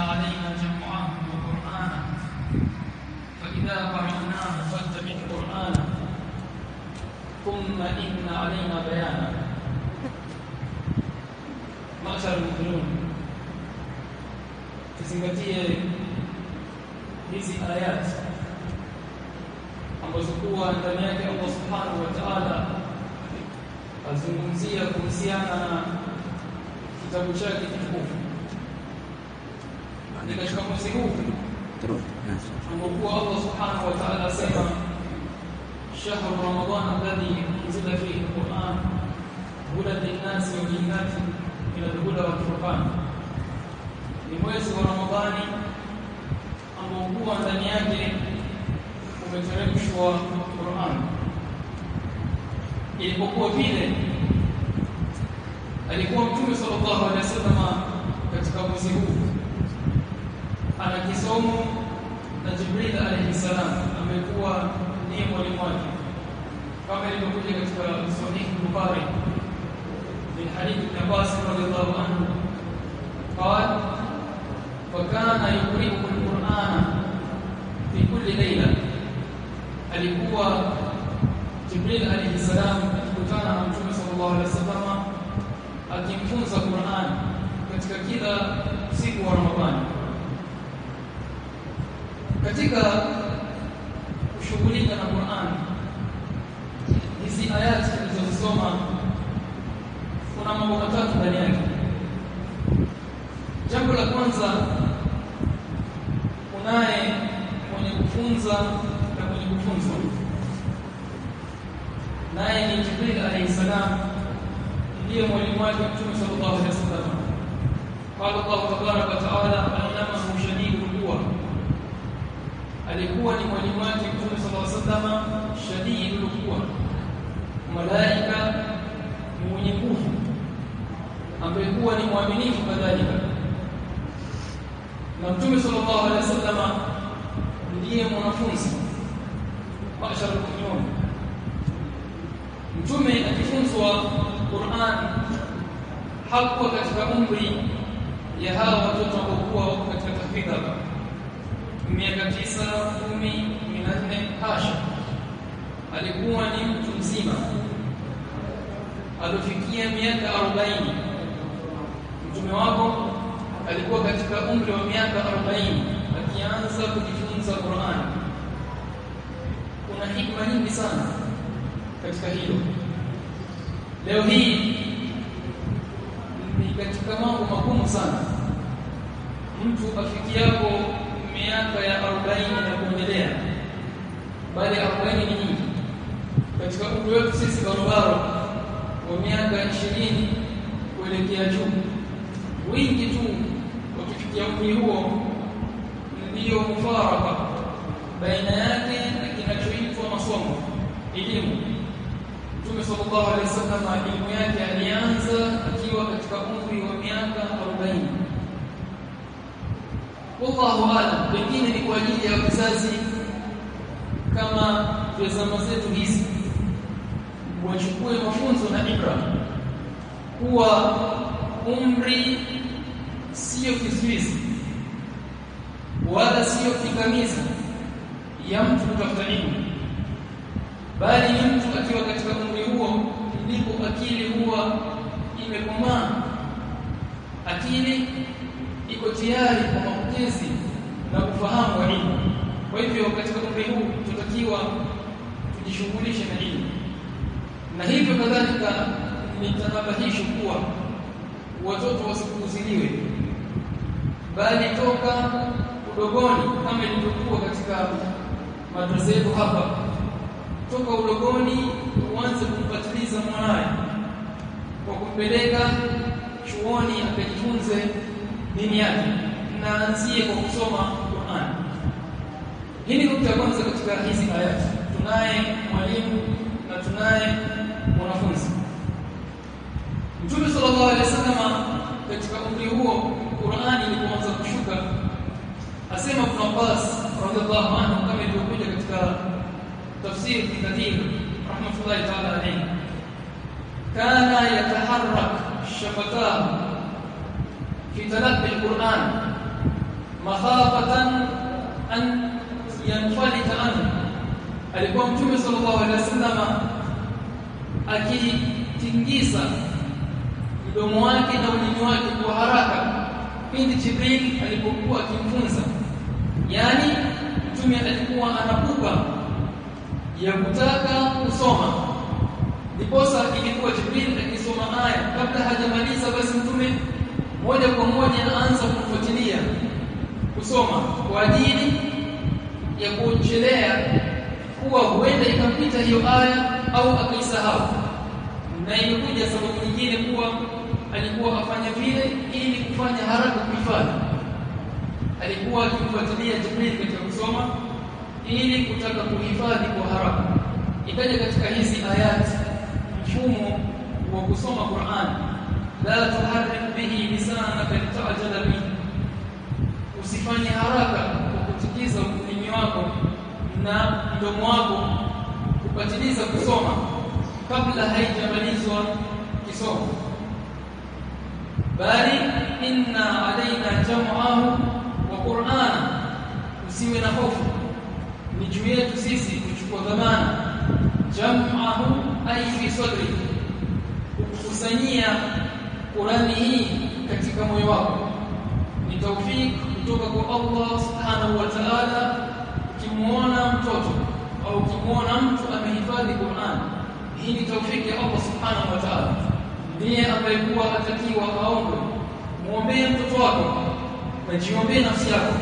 علينا جمعه وقرآنه فإذا قرأناه فاتبع قرآنه ثم إن علينا بيانه معشر المؤمنون tuzingatie hizi ayat ambazo kuwa ndani yake Allah subhanahu wa ta'ala azungumzia kuhusiana na kitabu chake kitukufu ni katika mwezi huu ambapo Allah subhanahu wa ta'ala asema شهر رمضان الذي انزل فيه القرآن هدى للناس وبينات من الهدى والفرقان ni mwezi wa Ramadhani ambao huwa ndani yake umeteremshwa Qur'an. Ilipokuwa vile alikuwa Mtume sallallahu alaihi wasallam katika mwezi huu ana kisomo na Jibril alayhi salam amekuwa ni mwalimu wake kama ilivyokuja katika Sahih Bukhari min hadith Ibn Abbas radhiyallahu anhu قال وكان يقرئه القرآن في كل ليلة alikuwa Jibril alayhi salam akikutana na Mtume sallallahu alaihi wasallam akimfunza Qur'an katika kila siku wa Ramadhani katika kushughulika na Qur'an. Hizi ayati tulizosoma kuna mambo matatu ndani yake. Jambo la kwanza kunaye mwenye kufunza na mwenye kufunzwa. Naye ni Jibril alayhi salam ndiye mwalimu wake Mtume sallallahu alayhi wasallam. Qala Allah tabaraka wa taala allamahu alikuwa ni mwalimu wake Mtume sallallahu alaihi wasallam shadidul quwa malaika mwenye nguvu ambaye kuwa ni mwaminifu kadhalika. Na Mtume sallallahu alaihi wasallam ndiye mwanafunzi mashara al Mtume akifunzwa Qur'an hakuwa katika umri ya hawa watoto ambao katika tahfidha miaka tisa kumi minane hasha. Alikuwa ni mtu mzima. Alifikia miaka 40 mtume wako alikuwa katika umri wa miaka 40 akianza kujifunza Qur'an. Kuna hikma nyingi sana katika hilo. Leo hii ni katika mambo magumu sana. Mtu afikiapo miaka ya 40 na kuendelea. Bali 40 ni nyingi. Katika umri wetu sisi barobaro wa miaka 20 kuelekea juu wingi tu wakifikia umri huo ndiyo mufaraka baina yake na kinachoitwa masomo elimu. Mtume sallallahu alaihi wasallam elimu yake alianza akiwa katika umri wa miaka 40 wallahu a'lam pengine ni kwa ajili ya vizazi kama vya zama zetu hizi. Wachukue mafunzo na ibra. Kuwa umri sio kizuizi wala sio kikamiza ya mtu kutafuta elimu bali mtu akiwa katika umri huo ndipo akili huwa imekomaa. Akili iko tayari kwa mapokezi na kufahamu ilmu. kwa hivyo katika umri huu tutakiwa tujishughulishe na ilmu, na hivyo kadhalika nitanabahisha kuwa watoto wasipuuziliwe bali toka udogoni kama ilivyokuwa katika madrasa yetu hapa toka udogoni uanze kumfatiliza mwanaye kwa kumpeleka chuoni akajifunze dini yake na anzie kwa kusoma Qur'an hii ni nukta kwanza katika hizi ayati tunaye mwalimu na tunaye mwanafunzi Mtume sallallahu alaihi wasallam katika umri huo Qur'ani ilipoanza kushuka asema Ibn Abbas radhiallahu anhu kama ilivyokuja katika tafsir Kathir rahmatullahi ta'ala alayhi kana yataharrak shafatahu fi talaqqi al-Qur'an makhafatan an yanfalita anhu. Alikuwa mtume sallallahu alaihi wasallam akitingiza mdomo wake na ulimi wake kwa haraka pindi Jibril alipokuwa akimfunza. Yani mtume alikuwa anapupa ya kutaka kusoma. Ndiposa ilikuwa Jibril akisoma aya. Kabla hajamaliza basi mtume moja kwa moja anaanza kufuatilia kusoma kwa ajili ya kuchelea kuwa huenda ikapita hiyo aya au akaisahau. Na imekuja sababu nyingine kuwa alikuwa afanya vile ili kufanya haraka kuifanya alikuwa akimfuatilia Jibril katika kusoma ili kutaka kuhifadhi kwa haraka. Ikaja katika hizi ayati mfumo wa kusoma Qur'an. La tuharrik bihi lisanaka litajala bihi usifanye haraka kwa kutikiza ulimi wako na mdomo wako kupatiliza kusoma kabla haijamalizwa kisomo. Bali inna alaina jam'ahu wa qur'ana usiwe na hofu. Ni juu yetu sisi kuchukua dhamana. Jam'ahu ay fi sadri kukusanyia Qur'ani hii katika moyo wako. Ni taufik kutoka kwa Allah subhanahu wa ta'ala ukimuona mtoto au ukimuona mtu amehifadhi Qur'an hii ni taufiki ya Allah subhanahu wa ta'ala. Ndiye ambaye kuwa atakiwa aombe. Muombee mtoto wako na jiombee nafsi yako.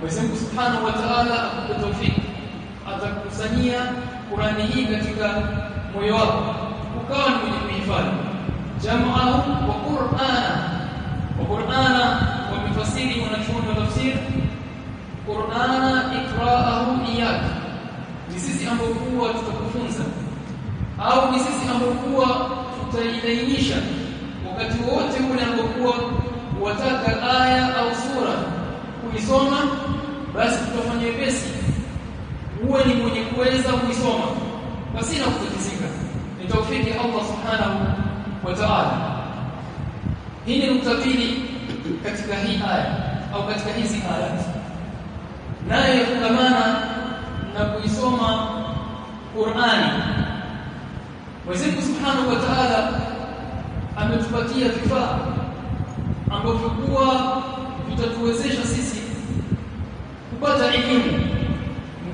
Mwenyezi Mungu subhanahu wa ta'ala akupe taufiki atakusanyia Qur'ani hii katika moyo wako ukawa ni mwenye kuhifadhi. Jam'ahu wa qur'ana wa qur'ana wa mifasiri wanachuoni wa tafsiri. Qur'ana ikra'ahu iyak ni sisi ambao kuwa tutakufunza. Au ni sisi ambao kuwa tutaidainisha wakati wote ule ambao kuwa wataka aya au sura kuisoma basi tutafanya wepesi. Uwe ni mwenye kuweza kuisoma. Basi na kutatizika. Ni taufiki Allah subhanahu wa ta'ala. Hii ni nukta katika hii aya au katika hizi aya. Nayo yafungamana na kuisoma Qur'ani. Mwenyezi Subhanahu wa Ta'ala ametupatia vifaa ambavyo kuwa vitatuwezesha sisi kupata elimu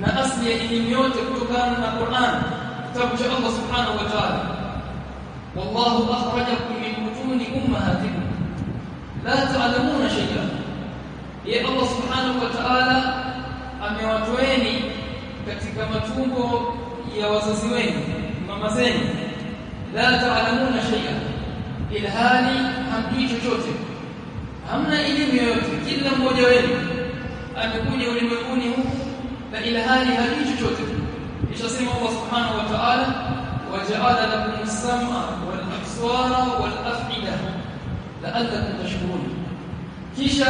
na asli ya elimu yote kutokana na Qur'an kitabu cha Allah Subhanahu wa Ta'ala. Wallahu akhrajakum min butuni ummahatikum la ta'lamuna shay'an ya Allah Subhanahu wa Ta'ala amewatoeni katika matumbo ya wazazi wenu mama zenu la ta'lamuna shay'an ilhali hamjui chochote hamna elimu yoyote kila mmoja wenu amekuja ulimwenguni huku na ilhali hajui chochote ishasema Allah subhanahu wa ta'ala waja'ala lakum as-sam'a wal absara wal af'ida la'allakum tashkurun kisha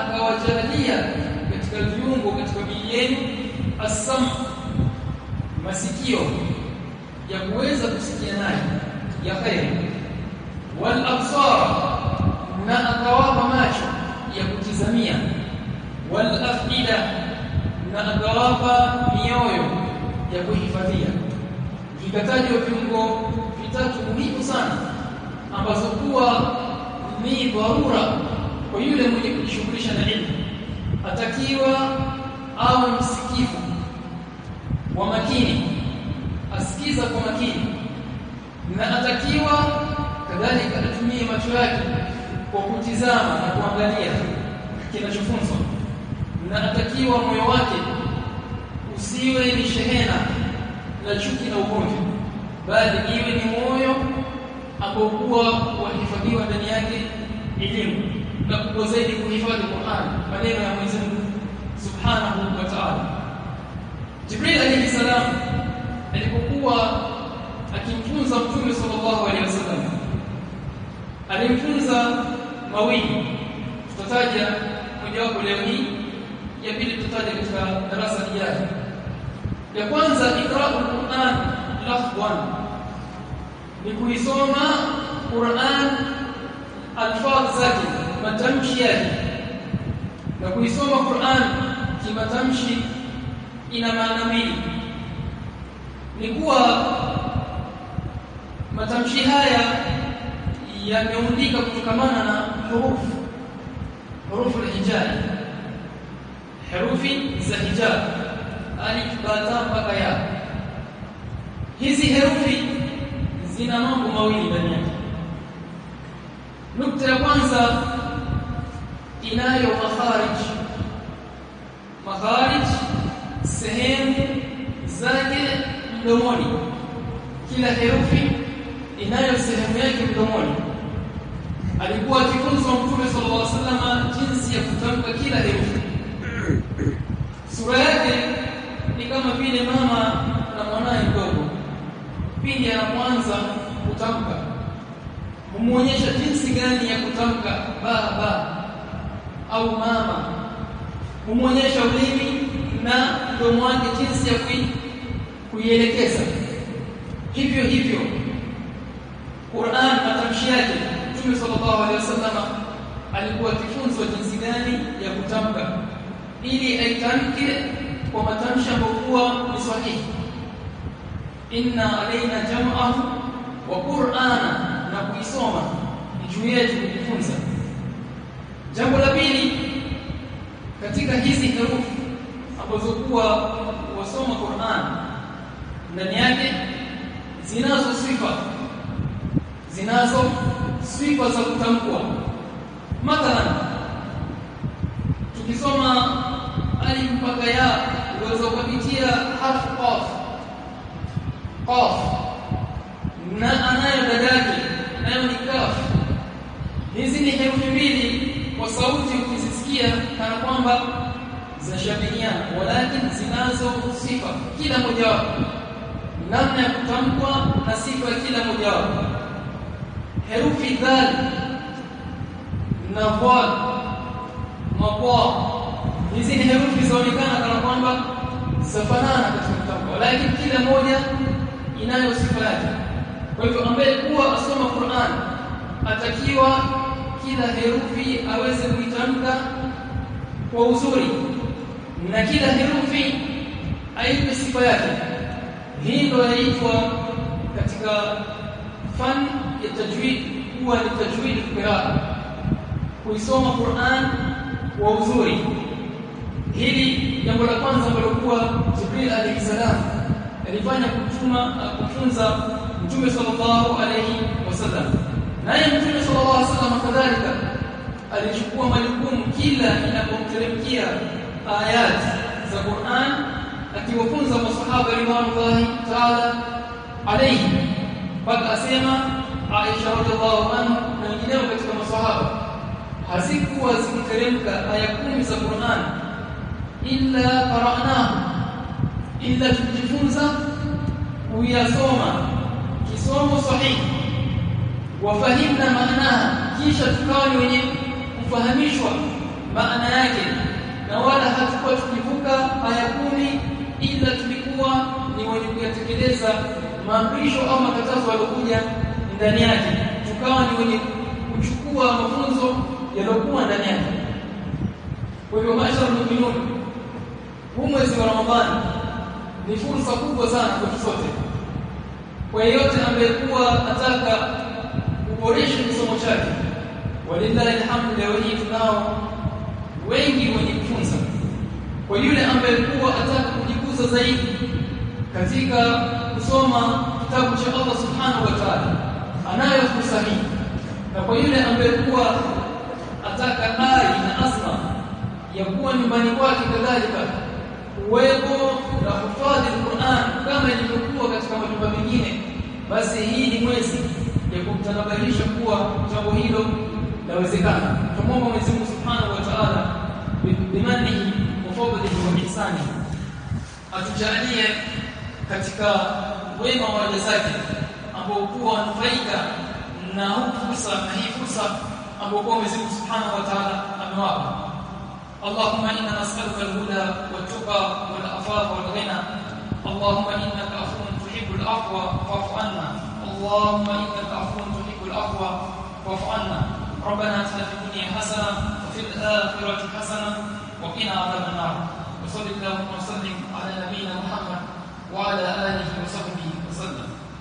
akawajalia katika viungo katika miili yenu as-sam masikio ya kuweza kusikia naye ya khair wal absar na akawapa macho ya kutizamia wal afida na akawapa mioyo ya kuhifadhia vikatajwa viungo vitatu muhimu sana ambazo kuwa ni dharura kwa yule mwenye kujishughulisha na ilmu. Atakiwa au msikivu wa makini asikiza kwa makini. Na atakiwa kadhalika atumie macho yake kwa kutizama na kuangalia kinachofunzwa. Na atakiwa moyo wake usiwe ni shehena na chuki na ugomvi bali iwe ni moyo ambao kuhifadhiwa ndani yake elimu na kubwa zaidi kuhifadhi Qur'an maneno ya Mwenyezi Mungu Subhanahu wa Ta'ala. Jibril alayhi salam alipokuwa akimfunza Mtume sallallahu alaihi wasallam alimfunza mawili. Tutataja mojawapo leo hii ya pili tutataja katika darasa lijalo. Ya kwanza ikra'ul Qur'an lafdhan ni kuisoma Qur'an alfaz zake matamshi yake. Na kuisoma Qur'an kimatamshi ina maana mbili. Ni kuwa matamshi haya yameundika kutokamana na hurufu hurufu al-hijaz herufi za hijab. Alif ba ta mpaka ya. Hizi herufi zina mambo mawili ndani yake. Nukta ya kwanza inayo makharij. Makharij sehemu zake mdomoni. Kila herufi inayo sehemu yake mdomoni. Alikuwa akifunzwa mtume sallallahu alaihi wasallam jinsi ya kutamka kila herufi. Sura yake ni kama vile mama na mwanae mdogo pindi kwanza kutamka. Humuonyesha jinsi gani ya kutamka baba au mama. Humuonyesha ulimi na mdomo wake jinsi ya kui, kuielekeza. Hivyo hivyo. Qur'an matamshi yake Mtume sallallahu alaihi wasallam alikuwa akifunzwa jinsi gani ya kutamka. Ili aitamke kwa matamshi ambayo ni sahihi inna alaina jam'ahu wa qur'ana na kuisoma juu yetu kujifunza. Jambo la pili katika hizi herufi ambazo kuwa wasoma Qur'an ndani yake zinazo sifa zinazo sifa za kutamkwa. Mathalan tukisoma alif mpaka ya uwezo qaf qaf na anayo dadake nayo ni kaf. Hizi ni herufi mbili kwa sauti ukizisikia kana kwamba zinashabihiana walakin zinazo sifa kila moja wapo. Namna ya kutamkwa na sifa kila moja wapo. Herufi dhal na dhal maqwa hizi ni herufi zinaonekana kana kwamba zafanana katika kutamkwa lakini kila moja inayo sifa yake. Kwa hivyo ambaye kuwa asoma Qur'an atakiwa kila herufi aweze kuitamka kwa uzuri. Na kila herufi aipe sifa yake. Hii ndio inaitwa katika fan ya tajwid huwa ni tajwid qiraa kuisoma Qur'an kwa uzuri. Hili jambo la kwanza ambalo kwa Jibril alayhi salam alifanya kutuma kufunza Mtume sallallahu alayhi wasallam naye Mtume sallallahu alayhi wasallam kadhalika alichukua majukumu kila inapomteremkia ayat za Qur'an akiwafunza masahaba ridwanullahi ta'ala alayhi mpaka asema Aisha radhiallahu anha na wengineo katika masahaba hazikuwa zikiteremka aya kumi za Qur'an illa qara'nahu illa tujifunza kuyasoma. Kisomo sahihi. Wafahimna maana kisha tukawa ni wenye kufahamishwa maana yake. Na wala hatukuwa tukivuka aya kumi ila tulikuwa ni wenye kuyatekeleza maamrisho au makatazo yaliokuja ndani yake. Tukawa ni wenye kuchukua mafunzo yaliokuwa ndani yake. Kwa hivyo maisha ya huu mwezi wa Ramadhani ni fursa kubwa sana kwa sote kwa yeyote ambayekuwa ataka kuboresha kisomo chake walillahi alhamdu leo hii tunao wengi wenye kufunza. Kwa yule ambayekuwa ataka kujikuza zaidi katika kusoma kitabu cha Allah subhanahu wa ta'ala anayo fursa hii. Na kwa yule ambayekuwa ataka ari na asma ya kuwa nyumbani kwake kadhalika uwepo na kufadhi Qur'an kama ilivyokuwa katika majumba mengine basi hii ni mwezi ya kumtanabahisha kuwa jambo hilo lawezekana tumomba Mwenyezi Mungu Subhanahu wa Ta'ala bimani wa fadlihi wa ihsani atujalie katika wema wa waja zake ambao kuwa wanufaika na fursa na hii fursa ambao kwa Mwenyezi Mungu Subhanahu wa Ta'ala amewapa اللهم إنا نسألك الهدى والتقى والعفاف والغنى. اللهم إنك عفو تحب العفو فاعف عنا. اللهم إنك عفو تحب العفو فاعف عنا. ربنا آتنا في الدنيا حسنة وفي الآخرة حسنة وقنا عذاب النار. وصل اللهم وسلم على نبينا محمد وعلى